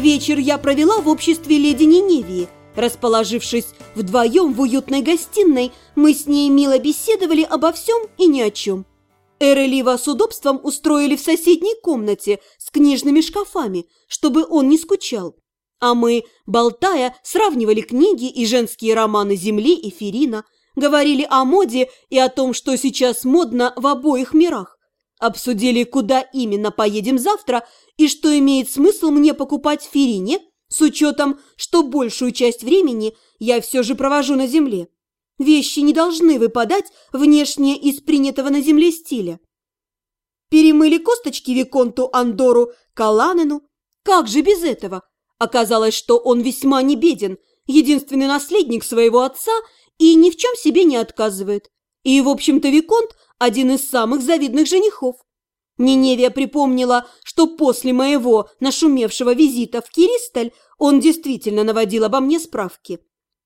вечер я провела в обществе леди Ниневии. Расположившись вдвоем в уютной гостиной, мы с ней мило беседовали обо всем и ни о чем. Лива с удобством устроили в соседней комнате с книжными шкафами, чтобы он не скучал. А мы, болтая, сравнивали книги и женские романы Земли и Ферина, говорили о моде и о том, что сейчас модно в обоих мирах. Обсудили, куда именно поедем завтра и что имеет смысл мне покупать в Ферине, с учетом, что большую часть времени я все же провожу на Земле. Вещи не должны выпадать внешне из принятого на Земле стиля. Перемыли косточки Виконту Андору Каланену. Как же без этого? Оказалось, что он весьма не беден, единственный наследник своего отца и ни в чем себе не отказывает. И, в общем-то, Виконт – один из самых завидных женихов. Ниневия припомнила, что после моего нашумевшего визита в Киристаль он действительно наводил обо мне справки.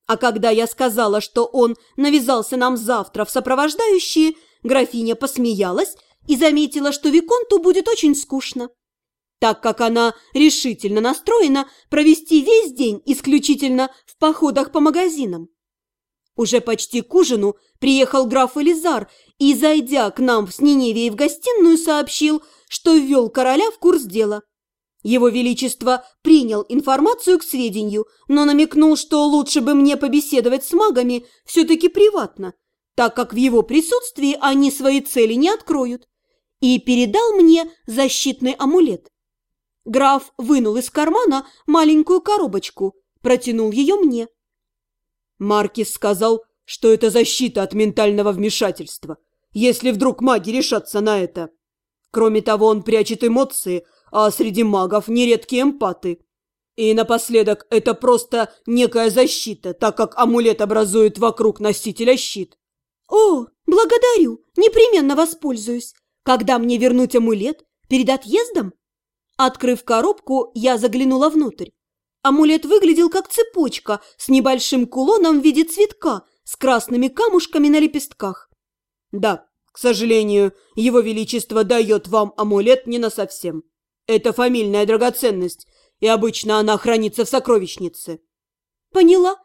А когда я сказала, что он навязался нам завтра в сопровождающие, графиня посмеялась и заметила, что Виконту будет очень скучно, так как она решительно настроена провести весь день исключительно в походах по магазинам. Уже почти к ужину приехал граф Элизар и, зайдя к нам с Ниневией в гостиную, сообщил, что ввел короля в курс дела – его Величество принял информацию к сведению, но намекнул, что лучше бы мне побеседовать с магами все-таки приватно, так как в его присутствии они свои цели не откроют, и передал мне защитный амулет. Граф вынул из кармана маленькую коробочку, протянул ее мне. Маркис сказал, что это защита от ментального вмешательства, если вдруг маги решатся на это. Кроме того, он прячет эмоции – а среди магов нередки эмпаты. И напоследок, это просто некая защита, так как амулет образует вокруг носителя щит. «О, благодарю, непременно воспользуюсь. Когда мне вернуть амулет? Перед отъездом?» Открыв коробку, я заглянула внутрь. Амулет выглядел как цепочка с небольшим кулоном в виде цветка с красными камушками на лепестках. «Да, к сожалению, его величество дает вам амулет не на совсем. Это фамильная драгоценность, и обычно она хранится в сокровищнице. Поняла.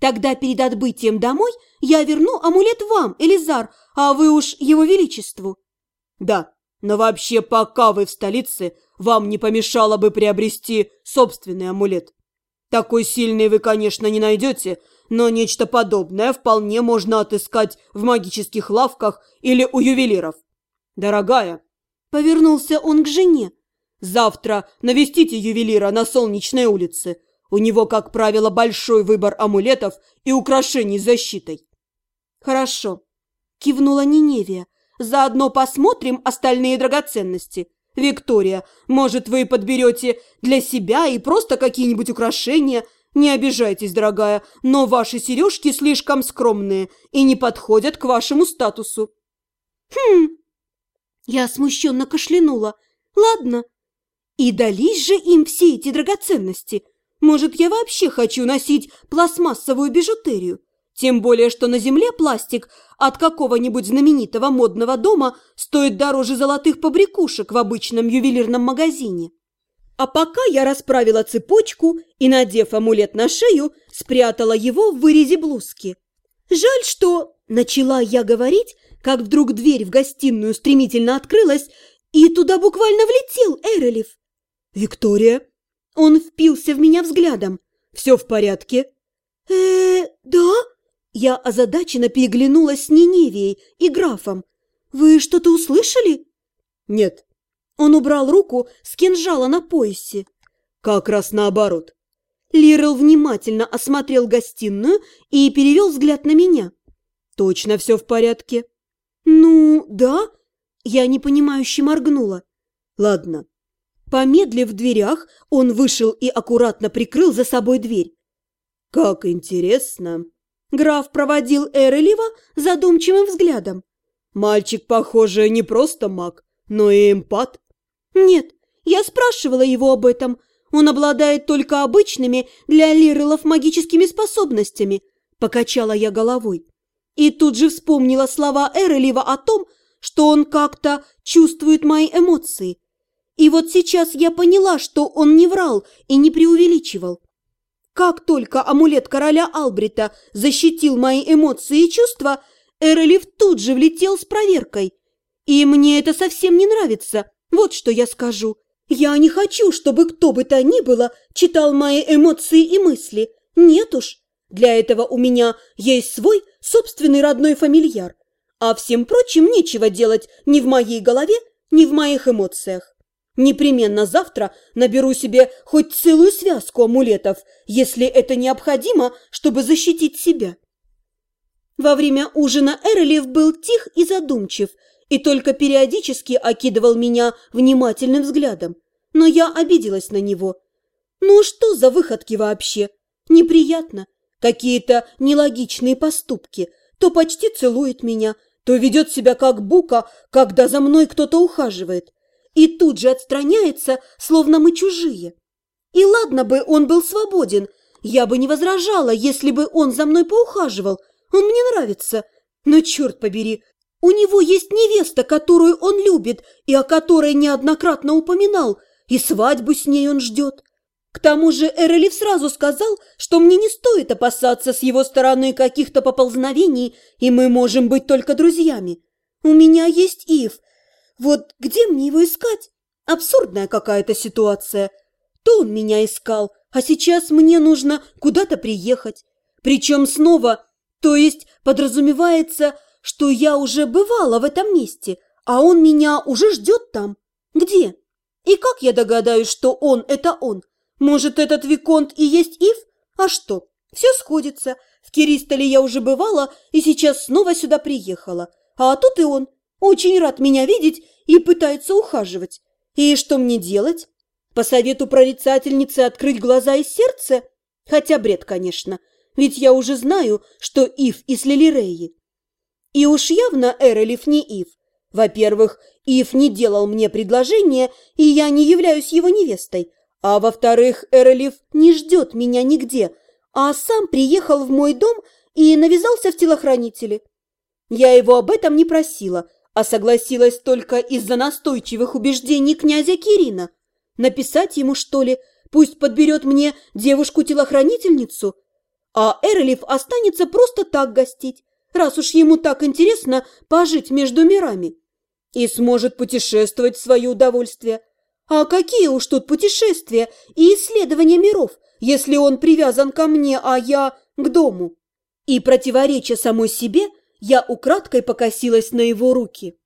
Тогда перед отбытием домой я верну амулет вам, Элизар, а вы уж его величеству. Да, но вообще пока вы в столице, вам не помешало бы приобрести собственный амулет. Такой сильный вы, конечно, не найдете, но нечто подобное вполне можно отыскать в магических лавках или у ювелиров. Дорогая, повернулся он к жене, Завтра навестите ювелира на Солнечной улице. У него, как правило, большой выбор амулетов и украшений с защитой. Хорошо, кивнула Ниневия. Заодно посмотрим остальные драгоценности. Виктория, может, вы подберете для себя и просто какие-нибудь украшения? Не обижайтесь, дорогая, но ваши сережки слишком скромные и не подходят к вашему статусу. Хм, я смущенно кашлянула. Ладно, и дались же им все эти драгоценности. Может, я вообще хочу носить пластмассовую бижутерию? Тем более, что на земле пластик от какого-нибудь знаменитого модного дома стоит дороже золотых побрякушек в обычном ювелирном магазине. А пока я расправила цепочку и, надев амулет на шею, спрятала его в вырезе блузки. Жаль, что... Начала я говорить, как вдруг дверь в гостиную стремительно открылась, и туда буквально влетел Эрелев. «Виктория?» Он впился в меня взглядом. «Все в порядке?» э да?» Я озадаченно переглянулась с Ниневией и графом. «Вы что-то услышали?» «Нет». Он убрал руку с кинжала на поясе. «Как раз наоборот». Лирел внимательно осмотрел гостиную и перевел взгляд на меня. «Точно все в порядке?» «Ну, да». Я непонимающе моргнула. «Ладно, Помедлив в дверях, он вышел и аккуратно прикрыл за собой дверь. «Как интересно!» Граф проводил Эрелева задумчивым взглядом. «Мальчик, похоже, не просто маг, но и эмпат». «Нет, я спрашивала его об этом. Он обладает только обычными для лирелов магическими способностями», – покачала я головой. И тут же вспомнила слова Эрелева о том, что он как-то чувствует мои эмоции – И вот сейчас я поняла, что он не врал и не преувеличивал. Как только амулет короля Албрита защитил мои эмоции и чувства, Эрелев тут же влетел с проверкой. И мне это совсем не нравится, вот что я скажу. Я не хочу, чтобы кто бы то ни было читал мои эмоции и мысли. Нет уж, для этого у меня есть свой собственный родной фамильяр. А всем прочим нечего делать ни в моей голове, ни в моих эмоциях. Непременно завтра наберу себе хоть целую связку амулетов, если это необходимо, чтобы защитить себя. Во время ужина Эрелев был тих и задумчив, и только периодически окидывал меня внимательным взглядом. Но я обиделась на него. Ну что за выходки вообще? Неприятно. Какие-то нелогичные поступки. То почти целует меня, то ведет себя как бука, когда за мной кто-то ухаживает и тут же отстраняется, словно мы чужие. И ладно бы он был свободен, я бы не возражала, если бы он за мной поухаживал, он мне нравится. Но черт побери, у него есть невеста, которую он любит и о которой неоднократно упоминал, и свадьбу с ней он ждет. К тому же Эрелев сразу сказал, что мне не стоит опасаться с его стороны каких-то поползновений, и мы можем быть только друзьями. У меня есть Ив, вот где мне его искать? Абсурдная какая-то ситуация. То он меня искал, а сейчас мне нужно куда-то приехать. Причем снова, то есть подразумевается, что я уже бывала в этом месте, а он меня уже ждет там. Где? И как я догадаюсь, что он – это он? Может, этот Виконт и есть Ив? А что? Все сходится. В Киристоле я уже бывала и сейчас снова сюда приехала. А тут и он. Очень рад меня видеть и пытается ухаживать. И что мне делать? По совету прорицательницы открыть глаза и сердце? Хотя бред, конечно, ведь я уже знаю, что Ив из Лилиреи. И уж явно Эрелев не Ив. Во-первых, Ив не делал мне предложение, и я не являюсь его невестой. А во-вторых, Эрелев не ждет меня нигде, а сам приехал в мой дом и навязался в телохранители. Я его об этом не просила, а согласилась только из-за настойчивых убеждений князя Кирина. Написать ему, что ли, пусть подберет мне девушку-телохранительницу, а Эрлиф останется просто так гостить, раз уж ему так интересно пожить между мирами, и сможет путешествовать в свое удовольствие. А какие уж тут путешествия и исследования миров, если он привязан ко мне, а я к дому? И, противореча самой себе, – я украдкой покосилась на его руки.